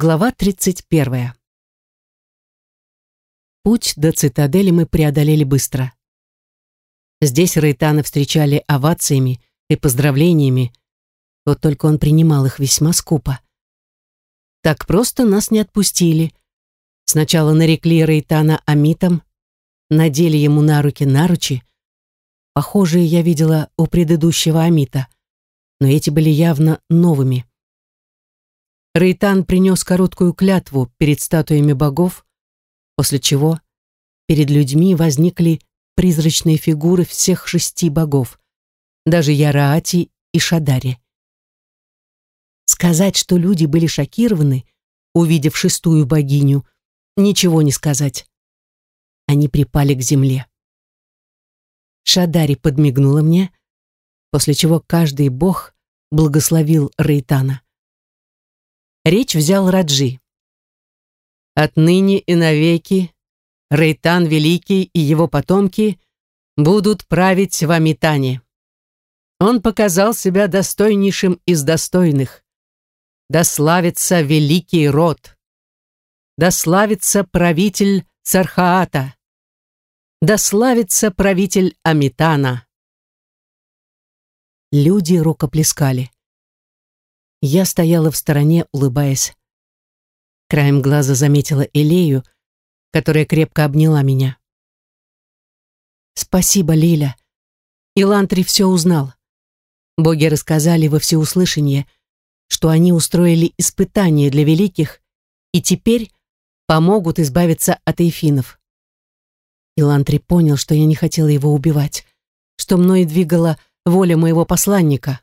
Глава 31. Путь до цитадели мы преодолели быстро. Здесь Рейтана встречали овациями и поздравлениями, вот только он принимал их весьма скупо. Так просто нас не отпустили. Сначала нарекли Рейтана Амитом, надели ему на руки наручи. Похожие я видела у предыдущего Амита, но эти были явно новыми. Рейтан принес короткую клятву перед статуями богов, после чего перед людьми возникли призрачные фигуры всех шести богов, даже Яраати и Шадари. Сказать, что люди были шокированы, увидев шестую богиню, ничего не сказать. Они припали к земле. Шадари подмигнула мне, после чего каждый бог благословил Рейтана. Речь взял Раджи. «Отныне и навеки Рейтан Великий и его потомки будут править в Амитане. Он показал себя достойнейшим из достойных. Да славится великий род! Да славится правитель Цархаата! Да славится правитель Амитана!» Люди рукоплескали. Я стояла в стороне, улыбаясь. Краем глаза заметила Элею, которая крепко обняла меня. «Спасибо, Лиля. Илантри все узнал. Боги рассказали во всеуслышание, что они устроили испытание для великих и теперь помогут избавиться от эйфинов. Илантри понял, что я не хотела его убивать, что мной двигала воля моего посланника.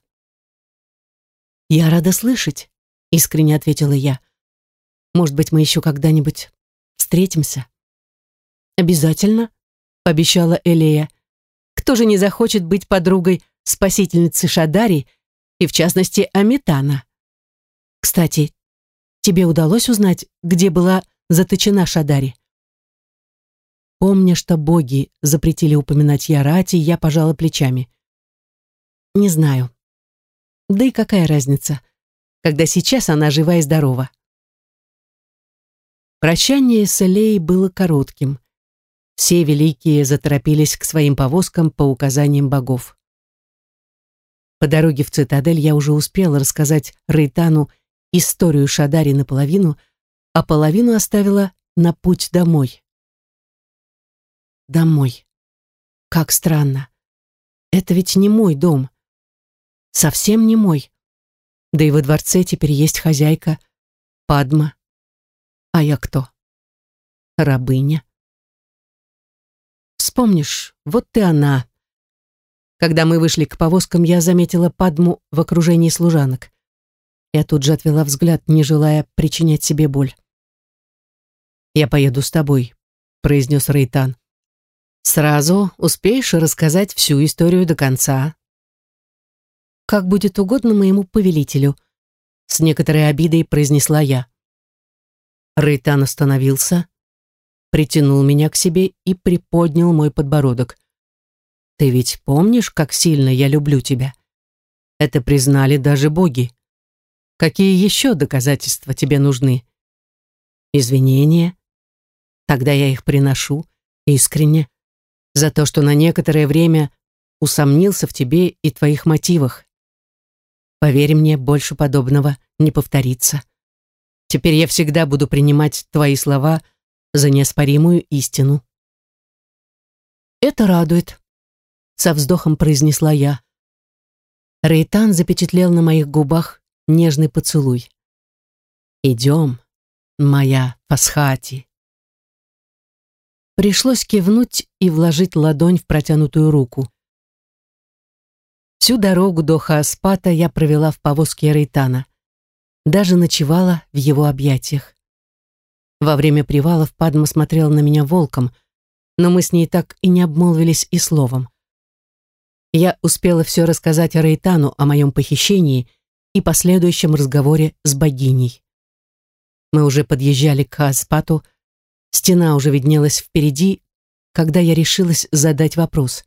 «Я рада слышать», — искренне ответила я. «Может быть, мы еще когда-нибудь встретимся?» «Обязательно», — пообещала Элея. «Кто же не захочет быть подругой спасительницы Шадари и, в частности, Аметана? Кстати, тебе удалось узнать, где была заточена Шадари?» Помня, что боги запретили упоминать Ярати, я пожала плечами. «Не знаю. Да и какая разница, когда сейчас она жива и здорова. Прощание с Элей было коротким. Все великие заторопились к своим повозкам по указаниям богов. По дороге в цитадель я уже успела рассказать Рейтану историю Шадари наполовину, а половину оставила на путь домой. Домой. Как странно. Это ведь не мой дом совсем не мой. Да и во дворце теперь есть хозяйка, Падма. А я кто? Рабыня. Вспомнишь, вот ты она. Когда мы вышли к повозкам, я заметила Падму в окружении служанок. Я тут же отвела взгляд, не желая причинять себе боль. «Я поеду с тобой», — произнес Рейтан. «Сразу успеешь рассказать всю историю до конца, как будет угодно моему повелителю», с некоторой обидой произнесла я. Рейтан остановился, притянул меня к себе и приподнял мой подбородок. «Ты ведь помнишь, как сильно я люблю тебя? Это признали даже боги. Какие еще доказательства тебе нужны? Извинения? Тогда я их приношу, искренне, за то, что на некоторое время усомнился в тебе и твоих мотивах. Поверь мне, больше подобного не повторится. Теперь я всегда буду принимать твои слова за неоспоримую истину. Это радует, со вздохом произнесла я. Рейтан запечатлел на моих губах нежный поцелуй. «Идем, моя Пасхати». Пришлось кивнуть и вложить ладонь в протянутую руку. Всю дорогу до Хааспата я провела в повозке Рейтана. Даже ночевала в его объятиях. Во время привалов Падма смотрела на меня волком, но мы с ней так и не обмолвились и словом. Я успела все рассказать Рейтану о моем похищении и последующем разговоре с богиней. Мы уже подъезжали к Хааспату, стена уже виднелась впереди, когда я решилась задать вопрос.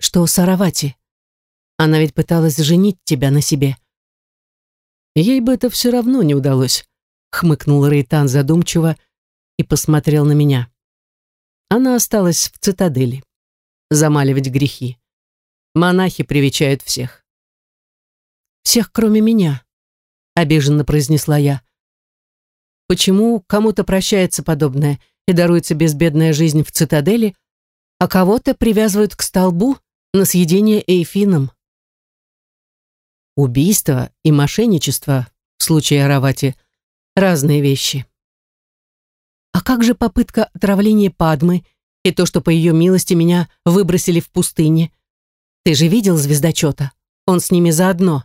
«Что Саравати?» Она ведь пыталась женить тебя на себе. Ей бы это все равно не удалось. хмыкнул Рейтан задумчиво и посмотрел на меня. Она осталась в цитадели. Замаливать грехи. Монахи привечают всех. «Всех, кроме меня», — обиженно произнесла я. «Почему кому-то прощается подобное и даруется безбедная жизнь в цитадели, а кого-то привязывают к столбу на съедение эйфином?» Убийство и мошенничество в случае Аравати — разные вещи. А как же попытка отравления Падмы и то, что по ее милости меня выбросили в пустыне? Ты же видел звездочета? Он с ними заодно.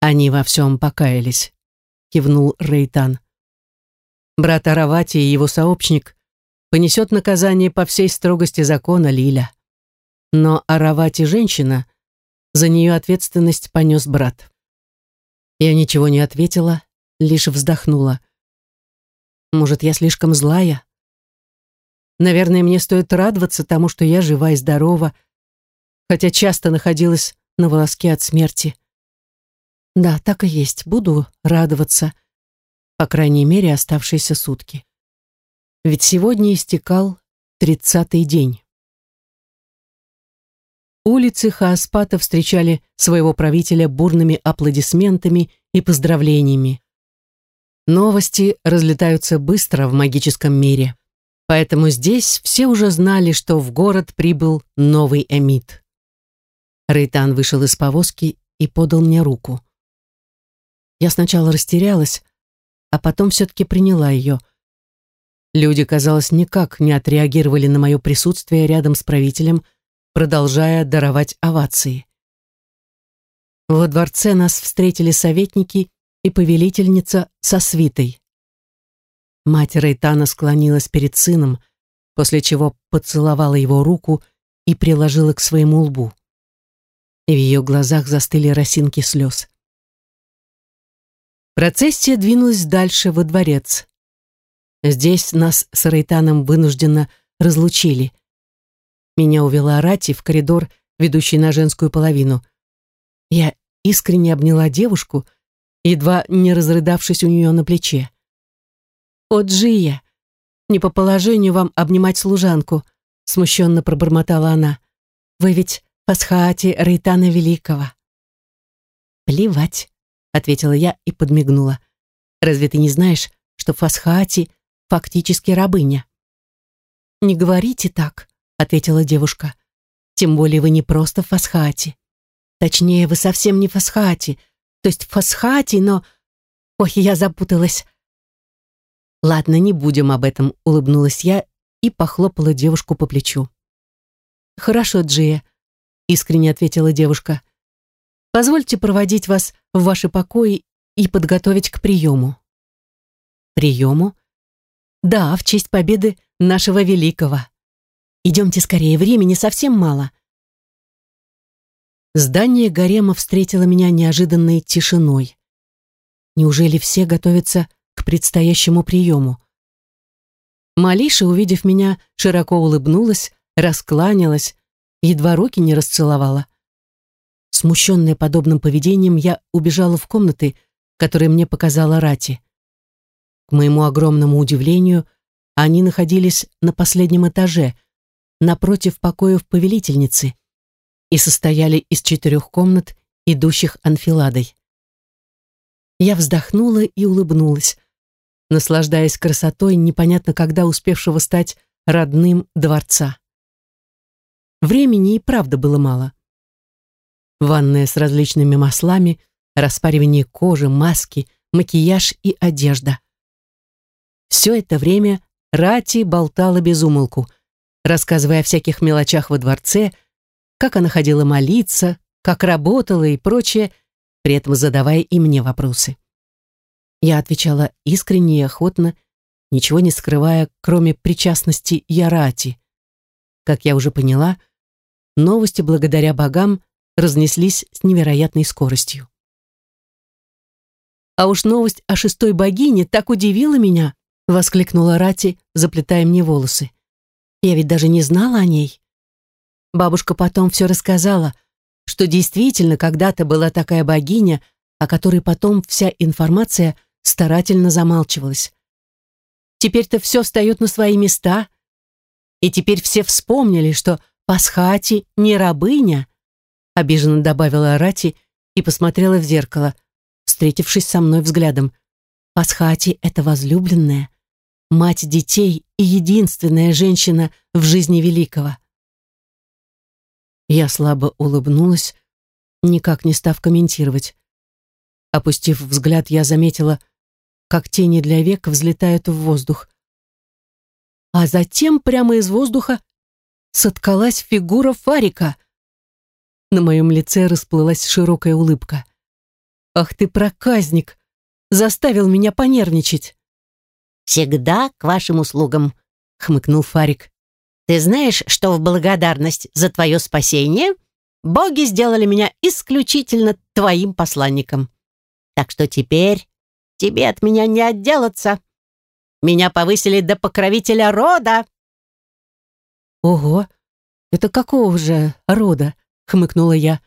Они во всем покаялись, кивнул Рейтан. Брат Аравати и его сообщник понесет наказание по всей строгости закона Лиля. Но Аравати женщина, за нее ответственность понес брат. Я ничего не ответила, лишь вздохнула. Может, я слишком злая? Наверное, мне стоит радоваться тому, что я жива и здорова, хотя часто находилась на волоске от смерти. Да, так и есть, буду радоваться, по крайней мере, оставшиеся сутки. Ведь сегодня истекал тридцатый день. Улицы Хааспата встречали своего правителя бурными аплодисментами и поздравлениями. Новости разлетаются быстро в магическом мире, поэтому здесь все уже знали, что в город прибыл новый эмит. Рейтан вышел из повозки и подал мне руку. Я сначала растерялась, а потом все-таки приняла ее. Люди, казалось, никак не отреагировали на мое присутствие рядом с правителем, продолжая даровать овации. Во дворце нас встретили советники и повелительница со свитой. Мать Рейтана склонилась перед сыном, после чего поцеловала его руку и приложила к своему лбу. В ее глазах застыли росинки слез. Процессия двинулась дальше во дворец. Здесь нас с Рейтаном вынужденно разлучили. Меня увела Рати в коридор, ведущий на женскую половину. Я искренне обняла девушку, едва не разрыдавшись у нее на плече. «О, Джия, не по положению вам обнимать служанку», смущенно пробормотала она. «Вы ведь Пасхаати Рейтана Великого». «Плевать», — ответила я и подмигнула. «Разве ты не знаешь, что Фасхаати фактически рабыня?» «Не говорите так», — ответила девушка. «Тем более вы не просто Фасхаати. Точнее, вы совсем не Фасхаати, то есть фосхати, но... Ой, я запуталась. Ладно, не будем об этом, улыбнулась я и похлопала девушку по плечу. Хорошо, Джия, искренне ответила девушка. Позвольте проводить вас в ваши покои и подготовить к приему. Приему? Да, в честь победы нашего великого. Идемте скорее, времени совсем мало. Здание гарема встретило меня неожиданной тишиной. Неужели все готовятся к предстоящему приему? Малиша, увидев меня, широко улыбнулась, раскланялась, едва руки не расцеловала. Смущенная подобным поведением, я убежала в комнаты, которые мне показала Рати. К моему огромному удивлению, они находились на последнем этаже, напротив покоев повелительницы — и состояли из четырех комнат, идущих анфиладой. Я вздохнула и улыбнулась, наслаждаясь красотой непонятно когда успевшего стать родным дворца. Времени и правда было мало. Ванная с различными маслами, распаривание кожи, маски, макияж и одежда. Все это время Рати болтала без умолку, рассказывая о всяких мелочах во дворце, как она ходила молиться, как работала и прочее, при этом задавая и мне вопросы. Я отвечала искренне и охотно, ничего не скрывая, кроме причастности Ярати. Как я уже поняла, новости благодаря богам разнеслись с невероятной скоростью. «А уж новость о шестой богине так удивила меня!» — воскликнула Рати, заплетая мне волосы. «Я ведь даже не знала о ней. Бабушка потом все рассказала, что действительно когда-то была такая богиня, о которой потом вся информация старательно замалчивалась. Теперь-то все встает на свои места, и теперь все вспомнили, что Пасхати не рабыня, обиженно добавила Рати и посмотрела в зеркало, встретившись со мной взглядом. Пасхати — это возлюбленная, мать детей и единственная женщина в жизни Великого. Я слабо улыбнулась, никак не став комментировать. Опустив взгляд, я заметила, как тени для век взлетают в воздух. А затем прямо из воздуха соткалась фигура Фарика. На моем лице расплылась широкая улыбка. «Ах ты проказник! Заставил меня понервничать!» «Всегда к вашим услугам», — хмыкнул Фарик. «Ты знаешь, что в благодарность за твое спасение боги сделали меня исключительно твоим посланником. Так что теперь тебе от меня не отделаться. Меня повысили до покровителя рода». «Ого, это какого же рода?» — хмыкнула я.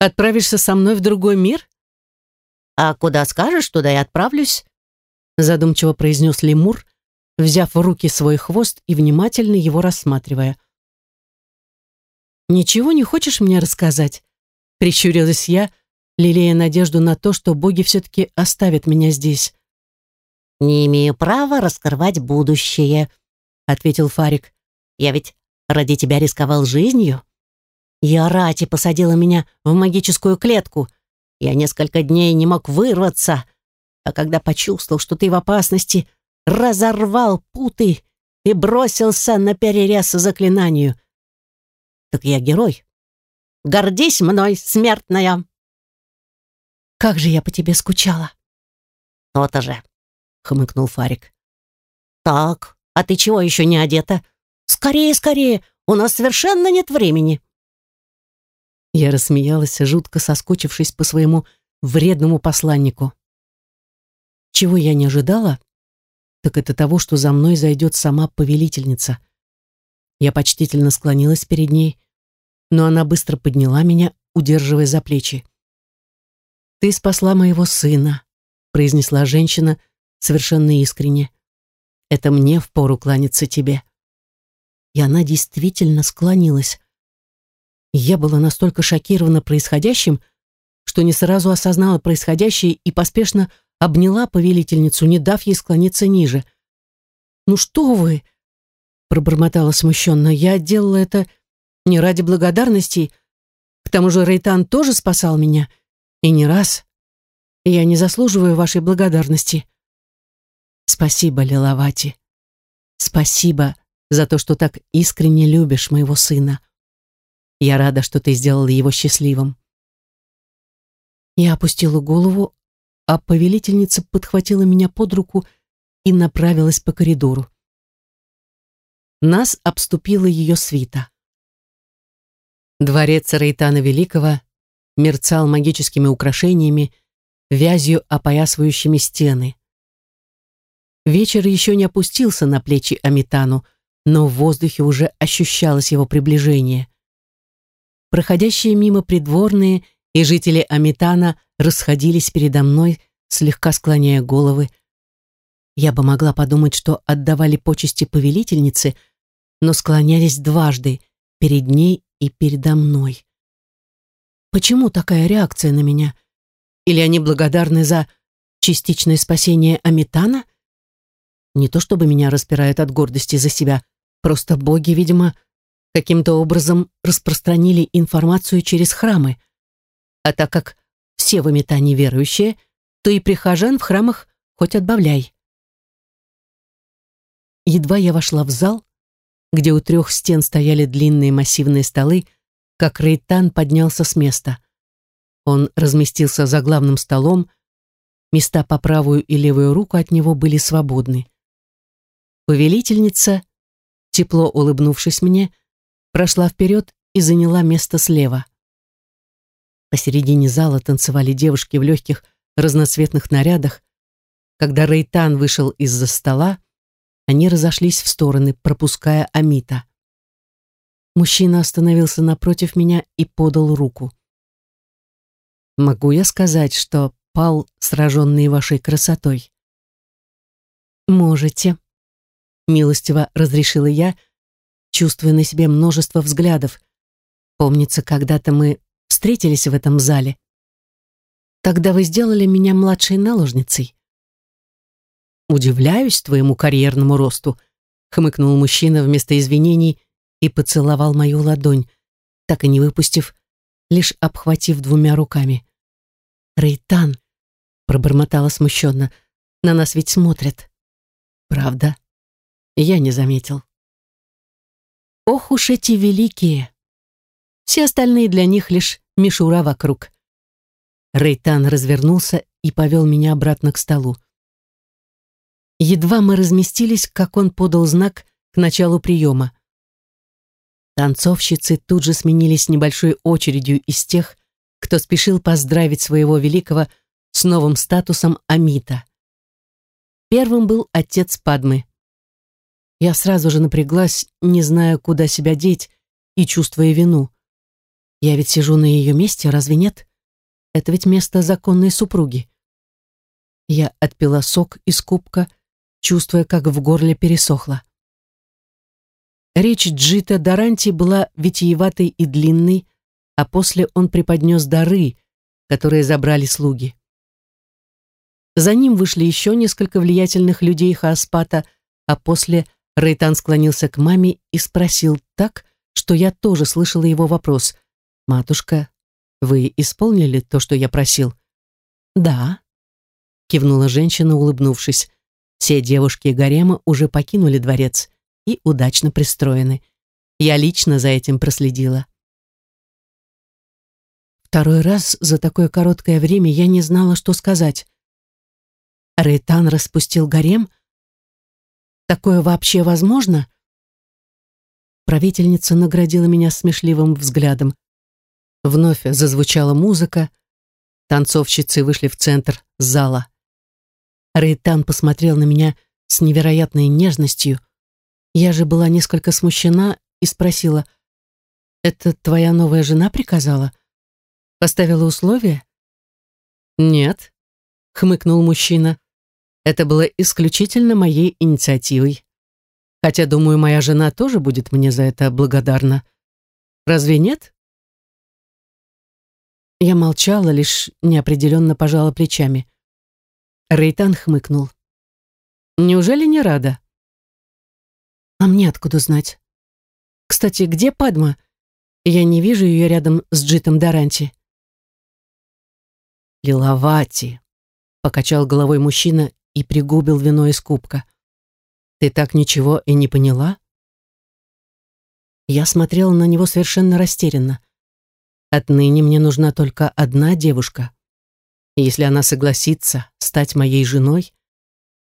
«Отправишься со мной в другой мир?» «А куда скажешь, туда и отправлюсь», — задумчиво произнес лемур, взяв в руки свой хвост и внимательно его рассматривая. «Ничего не хочешь мне рассказать?» — прищурилась я, лелея надежду на то, что боги все-таки оставят меня здесь. «Не имею права раскрывать будущее», — ответил Фарик. «Я ведь ради тебя рисковал жизнью. Ярати посадила меня в магическую клетку. Я несколько дней не мог вырваться, а когда почувствовал, что ты в опасности, разорвал путы и бросился на перерез заклинанию. Так я герой. Гордись мной, смертная!» Как же я по тебе скучала!» «То-то же!» — хмыкнул Фарик. «Так, а ты чего еще не одета? Скорее, скорее, у нас совершенно нет времени!» Я рассмеялась, жутко соскучившись по своему вредному посланнику. Чего я не ожидала, так это того, что за мной зайдет сама повелительница. Я почтительно склонилась перед ней, но она быстро подняла меня, удерживая за плечи. «Ты спасла моего сына», — произнесла женщина совершенно искренне. «Это мне впору кланяться тебе». И она действительно склонилась. Я была настолько шокирована происходящим, что не сразу осознала происходящее и поспешно обняла повелительницу, не дав ей склониться ниже. «Ну что вы?» — пробормотала смущенно. «Я делала это не ради благодарности. К тому же Рейтан тоже спасал меня. И не раз. Я не заслуживаю вашей благодарности. Спасибо, Лиловати. Спасибо за то, что так искренне любишь моего сына. Я рада, что ты сделала его счастливым. Я опустила голову, а повелительница подхватила меня под руку и направилась по коридору. Нас обступила ее свита. Дворец Рейтана Великого мерцал магическими украшениями, вязью опоясывающими стены. Вечер еще не опустился на плечи Амитану, но в воздухе уже ощущалось его приближение. Проходящие мимо придворные и жители Амитана расходились передо мной, слегка склоняя головы. Я бы могла подумать, что отдавали почести повелительнице, но склонялись дважды, перед ней и передо мной. Почему такая реакция на меня? Или они благодарны за частичное спасение Амитана? Не то чтобы меня распирает от гордости за себя, просто боги, видимо, каким-то образом распространили информацию через храмы. А так как все в Амитане верующие, то и прихожан в храмах хоть отбавляй. Едва я вошла в зал, где у трех стен стояли длинные массивные столы, как Рейтан поднялся с места. Он разместился за главным столом, места по правую и левую руку от него были свободны. Повелительница, тепло улыбнувшись мне, прошла вперед и заняла место слева. Посередине зала танцевали девушки в легких разноцветных нарядах. Когда Рейтан вышел из-за стола, они разошлись в стороны, пропуская Амита. Мужчина остановился напротив меня и подал руку. Могу я сказать, что пал, сраженный вашей красотой. Можете, милостиво разрешила я, чувствуя на себе множество взглядов. Помнится, когда-то мы встретились в этом зале. Тогда вы сделали меня младшей наложницей. Удивляюсь твоему карьерному росту, хмыкнул мужчина вместо извинений и поцеловал мою ладонь, так и не выпустив, лишь обхватив двумя руками. «Рейтан», — пробормотала смущенно, — «на нас ведь смотрят». «Правда?» Я не заметил. Ох уж эти великие! Все остальные для них лишь мишура вокруг. Рейтан развернулся и повел меня обратно к столу. Едва мы разместились, как он подал знак к началу приема. Танцовщицы тут же сменились небольшой очередью из тех, кто спешил поздравить своего великого с новым статусом Амита. Первым был отец Падмы. Я сразу же напряглась, не зная, куда себя деть и чувствуя вину. Я ведь сижу на ее месте, разве нет? Это ведь место законной супруги. Я отпила сок из кубка, чувствуя, как в горле пересохло. Речь Джита Даранти была витиеватой и длинной, а после он преподнес дары, которые забрали слуги. За ним вышли еще несколько влиятельных людей Хааспата, а после – Рейтан склонился к маме и спросил так, что я тоже слышала его вопрос. «Матушка, вы исполнили то, что я просил?» «Да», — кивнула женщина, улыбнувшись. «Все девушки гарема уже покинули дворец и удачно пристроены. Я лично за этим проследила». Второй раз за такое короткое время я не знала, что сказать. Рейтан распустил гарем, Такое вообще возможно? Правительница наградила меня смешливым взглядом. Вновь зазвучала музыка. Танцовщицы вышли в центр зала. Рейтан посмотрел на меня с невероятной нежностью. Я же была несколько смущена и спросила, «Это твоя новая жена приказала? Поставила условия?» «Нет», — хмыкнул мужчина. Это было исключительно моей инициативой. Хотя, думаю, моя жена тоже будет мне за это благодарна. Разве нет? Я молчала, лишь неопределенно пожала плечами. Рейтан хмыкнул. «Неужели не рада?» «А мне откуда знать? Кстати, где Падма? Я не вижу ее рядом с Джитом Даранти». «Лиловати», — покачал головой мужчина и пригубил вино из кубка. «Ты так ничего и не поняла?» Я смотрела на него совершенно растерянно. Отныне мне нужна только одна девушка. Если она согласится стать моей женой,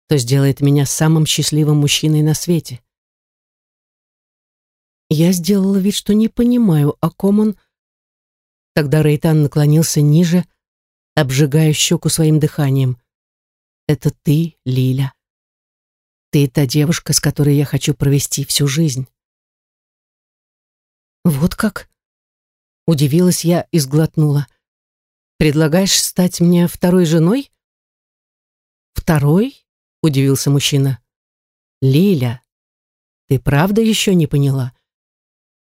то сделает меня самым счастливым мужчиной на свете. Я сделала вид, что не понимаю, о ком он. Тогда Рейтан наклонился ниже, обжигая щеку своим дыханием. Это ты, Лиля. Ты та девушка, с которой я хочу провести всю жизнь. Вот как? Удивилась я и сглотнула. Предлагаешь стать мне второй женой? Второй? Удивился мужчина. Лиля, ты правда еще не поняла?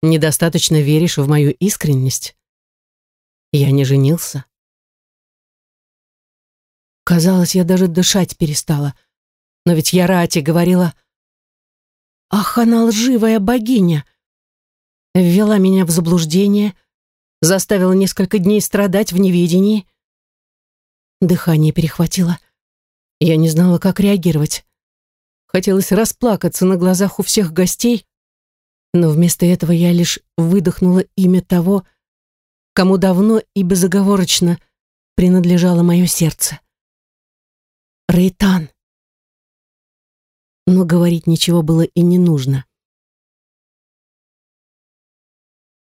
Недостаточно веришь в мою искренность? Я не женился. Казалось, я даже дышать перестала. Но ведь я Рати говорила... Ах, она лживая богиня! Ввела меня в заблуждение, заставила несколько дней страдать в неведении. Дыхание перехватило. Я не знала, как реагировать. Хотелось расплакаться на глазах у всех гостей, но вместо этого я лишь выдохнула имя того, кому давно и безоговорочно принадлежало мое сердце. Рейтан. Но говорить ничего было и не нужно.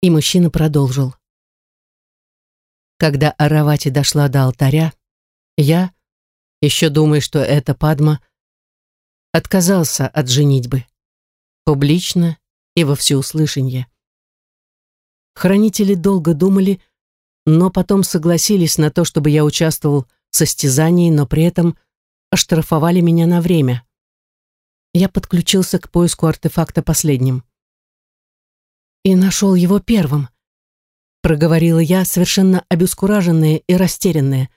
И мужчина продолжил. Когда Аравати дошла до алтаря, я, еще думая, что это Падма, отказался от женитьбы. Публично и во всеуслышание. Хранители долго думали, но потом согласились на то, чтобы я участвовал состязаний, но при этом оштрафовали меня на время. Я подключился к поиску артефакта последним. И нашел его первым, проговорила я, совершенно обескураженная и растерянная.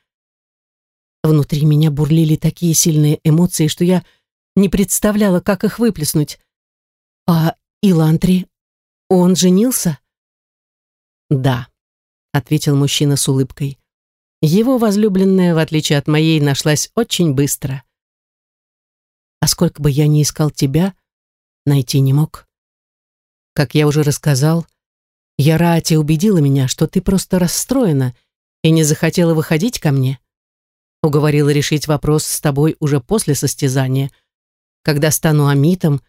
Внутри меня бурлили такие сильные эмоции, что я не представляла, как их выплеснуть. А Илантри, он женился? Да, ответил мужчина с улыбкой. Его возлюбленная, в отличие от моей, нашлась очень быстро. А сколько бы я ни искал тебя, найти не мог. Как я уже рассказал, Ярати убедила меня, что ты просто расстроена и не захотела выходить ко мне. Уговорила решить вопрос с тобой уже после состязания, когда стану амитом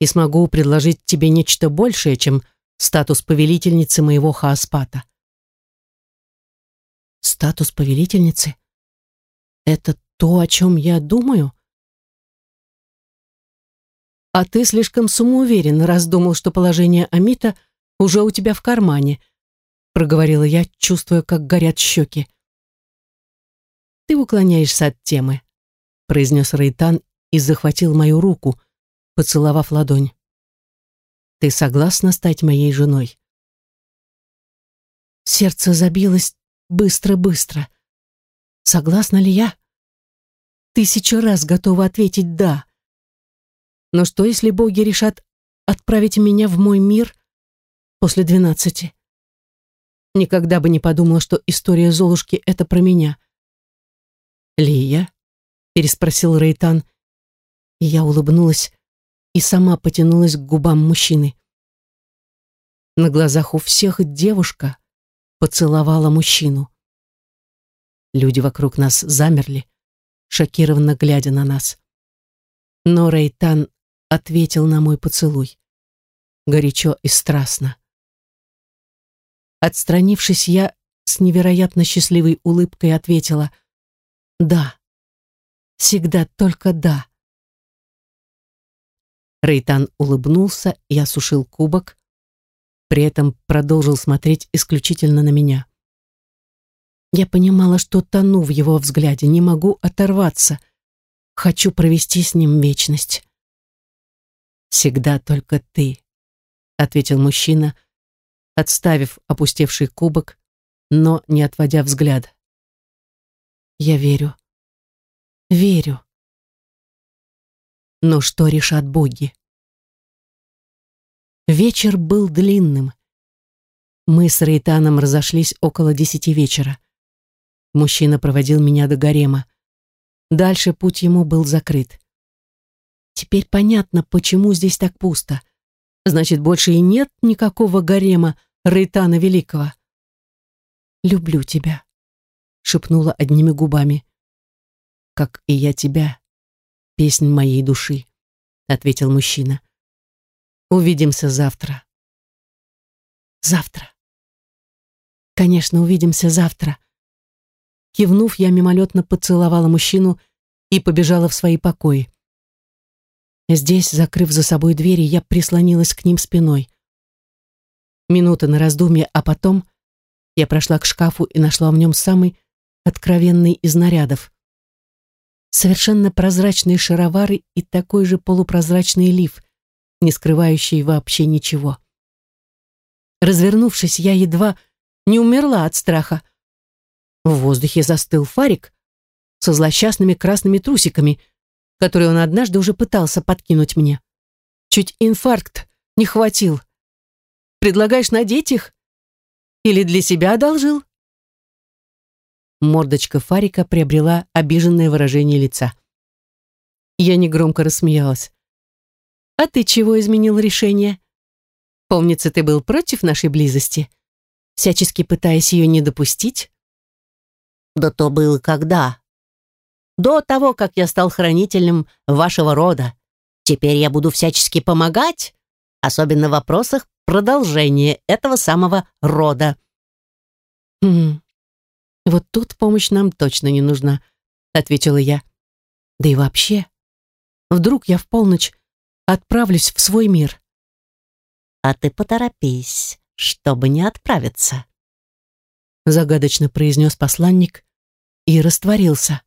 и смогу предложить тебе нечто большее, чем статус повелительницы моего Хааспата. Статус повелительницы? Это то, о чем я думаю? А ты слишком самоуверен, раз думал, что положение Амита уже у тебя в кармане, проговорила я, чувствуя, как горят щеки. Ты уклоняешься от темы, произнес Рейтан и захватил мою руку, поцеловав ладонь. Ты согласна стать моей женой? Сердце забилось быстро-быстро. Согласна ли я? Тысячу раз готова ответить «да». Но что, если боги решат отправить меня в мой мир после двенадцати? Никогда бы не подумала, что история Золушки — это про меня. «Лия?» — переспросил Рейтан. Я улыбнулась и сама потянулась к губам мужчины. На глазах у всех девушка поцеловала мужчину. Люди вокруг нас замерли, шокированно глядя на нас. Но Рейтан ответил на мой поцелуй. Горячо и страстно. Отстранившись, я с невероятно счастливой улыбкой ответила «Да, всегда только да». Рейтан улыбнулся и осушил кубок, при этом продолжил смотреть исключительно на меня. Я понимала, что тону в его взгляде, не могу оторваться. Хочу провести с ним вечность. «Всегда только ты», — ответил мужчина, отставив опустевший кубок, но не отводя взгляд. «Я верю. Верю. Но что решат боги?» Вечер был длинным. Мы с Рейтаном разошлись около десяти вечера. Мужчина проводил меня до гарема. Дальше путь ему был закрыт. Теперь понятно, почему здесь так пусто. Значит, больше и нет никакого гарема Рейтана Великого. «Люблю тебя», — шепнула одними губами. «Как и я тебя, песнь моей души», — ответил мужчина. «Увидимся завтра». «Завтра». «Конечно, увидимся завтра», Кивнув, я мимолетно поцеловала мужчину и побежала в свои покои. Здесь, закрыв за собой двери, я прислонилась к ним спиной. Минута на раздумье, а потом я прошла к шкафу и нашла в нем самый откровенный из нарядов. Совершенно прозрачные шаровары и такой же полупрозрачный лиф, не скрывающий вообще ничего. Развернувшись, я едва не умерла от страха. В воздухе застыл фарик со злосчастными красными трусиками, которые он однажды уже пытался подкинуть мне. Чуть инфаркт не хватил. Предлагаешь надеть их? Или для себя одолжил? Мордочка Фарика приобрела обиженное выражение лица. Я негромко рассмеялась. «А ты чего изменил решение? Помнится, ты был против нашей близости, всячески пытаясь ее не допустить?» Да то было когда? До того, как я стал хранителем вашего рода. Теперь я буду всячески помогать, особенно в вопросах продолжения этого самого рода. «Хм, вот тут помощь нам точно не нужна», — ответила я. «Да и вообще, вдруг я в полночь отправлюсь в свой мир». «А ты поторопись, чтобы не отправиться», — загадочно произнес посланник и растворился.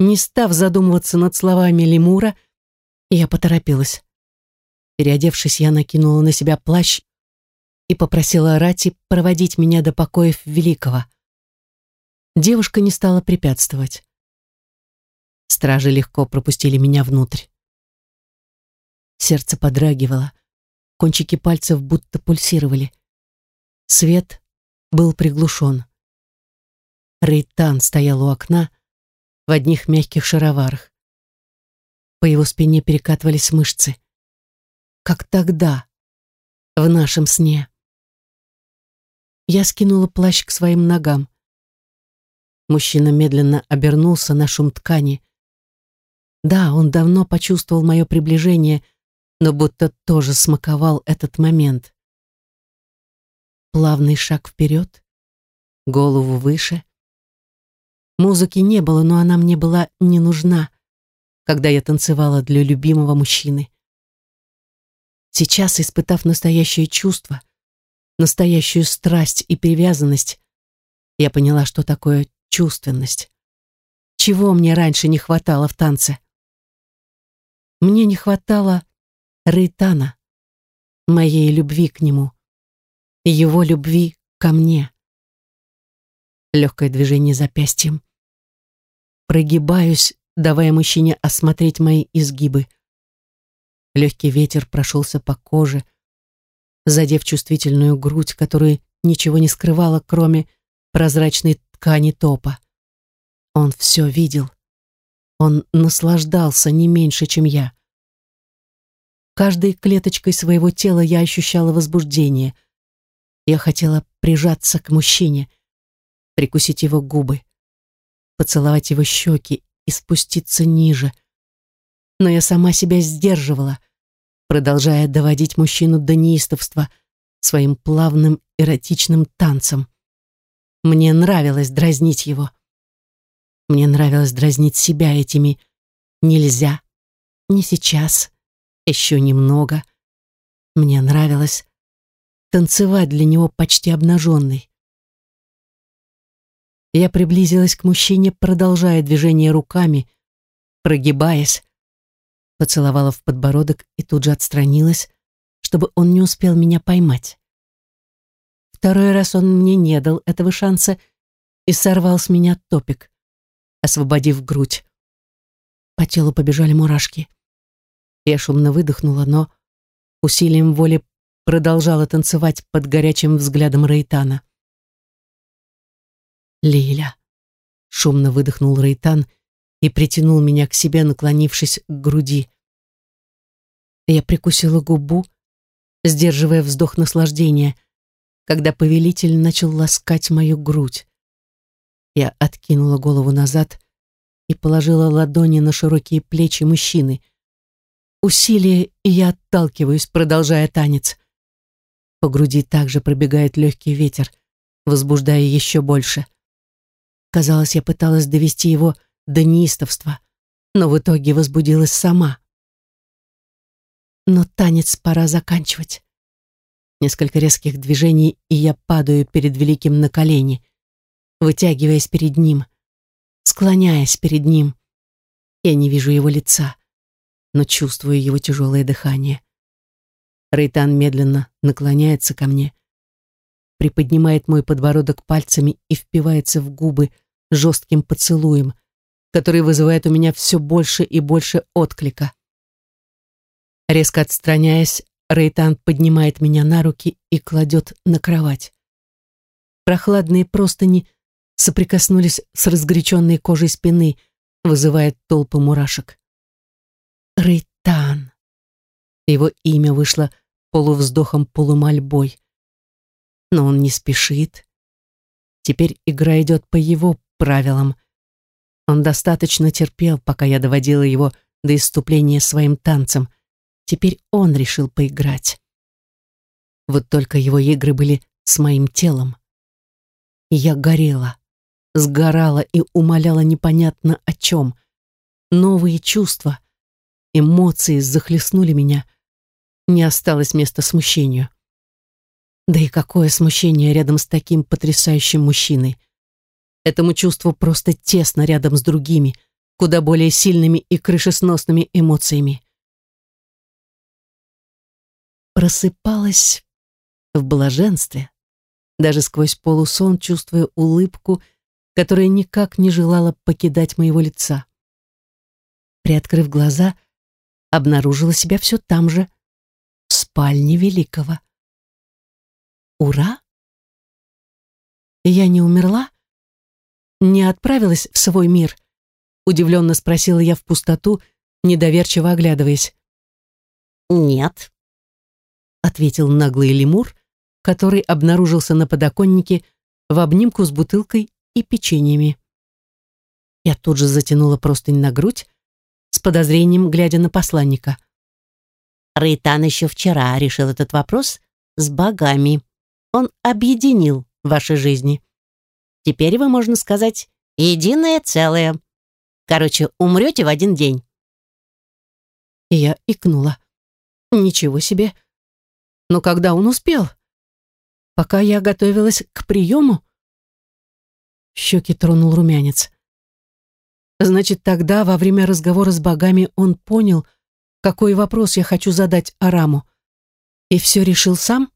Не став задумываться над словами лемура, я поторопилась. Переодевшись, я накинула на себя плащ и попросила Рати проводить меня до покоев Великого. Девушка не стала препятствовать. Стражи легко пропустили меня внутрь. Сердце подрагивало, кончики пальцев будто пульсировали. Свет был приглушен. Рейтан стоял у окна в одних мягких шароварах. По его спине перекатывались мышцы. Как тогда, в нашем сне. Я скинула плащ к своим ногам. Мужчина медленно обернулся на шум ткани. Да, он давно почувствовал мое приближение, но будто тоже смаковал этот момент. Плавный шаг вперед, голову выше. Музыки не было, но она мне была не нужна, когда я танцевала для любимого мужчины. Сейчас, испытав настоящее чувство, настоящую страсть и привязанность, я поняла, что такое чувственность. Чего мне раньше не хватало в танце? Мне не хватало Рейтана, моей любви к нему, его любви ко мне. Легкое движение запястьем. Прогибаюсь, давая мужчине осмотреть мои изгибы. Легкий ветер прошелся по коже, задев чувствительную грудь, которую ничего не скрывала, кроме прозрачной ткани топа. Он все видел. Он наслаждался не меньше, чем я. Каждой клеточкой своего тела я ощущала возбуждение. Я хотела прижаться к мужчине, прикусить его губы, поцеловать его щеки и спуститься ниже. Но я сама себя сдерживала, продолжая доводить мужчину до неистовства своим плавным эротичным танцем. Мне нравилось дразнить его. Мне нравилось дразнить себя этими «нельзя», «не сейчас», еще немного. Мне нравилось танцевать для него почти обнаженной. Я приблизилась к мужчине, продолжая движение руками, прогибаясь, поцеловала в подбородок и тут же отстранилась, чтобы он не успел меня поймать. Второй раз он мне не дал этого шанса и сорвал с меня топик, освободив грудь. По телу побежали мурашки. Я шумно выдохнула, но усилием воли продолжала танцевать под горячим взглядом Рейтана. «Лиля!» — шумно выдохнул Рейтан и притянул меня к себе, наклонившись к груди. Я прикусила губу, сдерживая вздох наслаждения, когда повелитель начал ласкать мою грудь. Я откинула голову назад и положила ладони на широкие плечи мужчины. Усилие, и я отталкиваюсь, продолжая танец. По груди также пробегает легкий ветер, возбуждая еще больше. Казалось, я пыталась довести его до неистовства, но в итоге возбудилась сама. Но танец пора заканчивать. Несколько резких движений, и я падаю перед великим на колени, вытягиваясь перед ним, склоняясь перед ним. Я не вижу его лица но чувствую его тяжелое дыхание. Рейтан медленно наклоняется ко мне, приподнимает мой подбородок пальцами и впивается в губы жестким поцелуем, который вызывает у меня все больше и больше отклика. Резко отстраняясь, Рейтан поднимает меня на руки и кладет на кровать. Прохладные простыни соприкоснулись с разгоряченной кожей спины, вызывая толпы мурашек. Рейтан. Его имя вышло полувздохом, полумольбой. Но он не спешит. Теперь игра идет по его правилам. Он достаточно терпел, пока я доводила его до иступления своим танцем. Теперь он решил поиграть. Вот только его игры были с моим телом. Я горела, сгорала и умоляла непонятно о чем. Новые чувства — Эмоции захлестнули меня. Не осталось места смущению. Да и какое смущение рядом с таким потрясающим мужчиной. Этому чувству просто тесно рядом с другими, куда более сильными и крышесносными эмоциями. Просыпалась в блаженстве, даже сквозь полусон чувствуя улыбку, которая никак не желала покидать моего лица. Приоткрыв глаза, обнаружила себя все там же, в спальне Великого. Ура! Я не умерла? Не отправилась в свой мир? Удивленно спросила я в пустоту, недоверчиво оглядываясь. «Нет», — ответил наглый лемур, который обнаружился на подоконнике в обнимку с бутылкой и печеньями. Я тут же затянула простынь на грудь, с подозрением глядя на посланника. Рейтан еще вчера решил этот вопрос с богами. Он объединил ваши жизни. Теперь вы, можно сказать, единое целое. Короче, умрете в один день. И я икнула. Ничего себе. Но когда он успел? Пока я готовилась к приему? Щеки тронул румянец. Значит, тогда, во время разговора с богами, он понял, какой вопрос я хочу задать Араму. И все решил сам?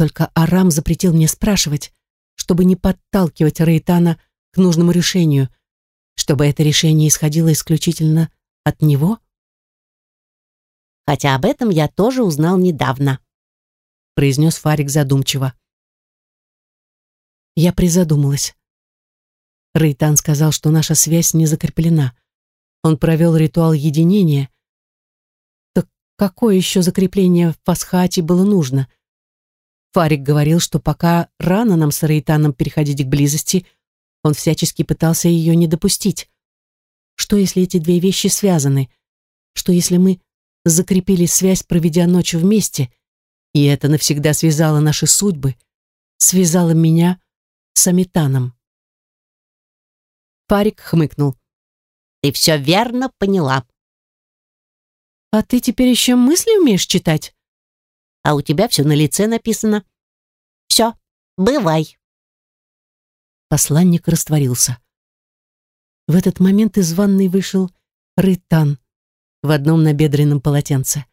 Только Арам запретил мне спрашивать, чтобы не подталкивать Рейтана к нужному решению, чтобы это решение исходило исключительно от него? Хотя об этом я тоже узнал недавно, произнес Фарик задумчиво. Я призадумалась. Рейтан сказал, что наша связь не закреплена. Он провел ритуал единения. Так какое еще закрепление в Пасхате было нужно? Фарик говорил, что пока рано нам с Рейтаном переходить к близости, он всячески пытался ее не допустить. Что если эти две вещи связаны? Что если мы закрепили связь, проведя ночь вместе, и это навсегда связало наши судьбы, связало меня с Амитаном? Парик хмыкнул. «Ты все верно поняла». «А ты теперь еще мысли умеешь читать?» «А у тебя все на лице написано. Все, бывай». Посланник растворился. В этот момент из ванной вышел Рытан в одном набедренном полотенце.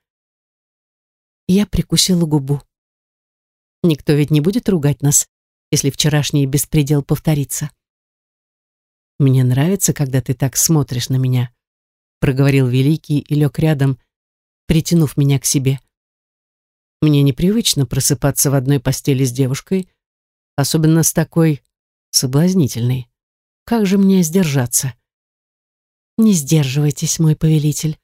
Я прикусила губу. Никто ведь не будет ругать нас, если вчерашний беспредел повторится. «Мне нравится, когда ты так смотришь на меня», проговорил Великий и лег рядом, притянув меня к себе. Мне непривычно просыпаться в одной постели с девушкой, особенно с такой соблазнительной. Как же мне сдержаться? «Не сдерживайтесь, мой повелитель»,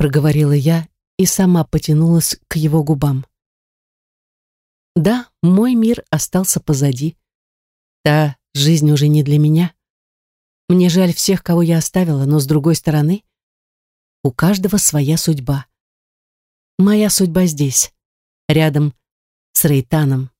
проговорила я и сама потянулась к его губам. Да, мой мир остался позади. Та жизнь уже не для меня. Мне жаль всех, кого я оставила, но с другой стороны, у каждого своя судьба. Моя судьба здесь, рядом с Рейтаном.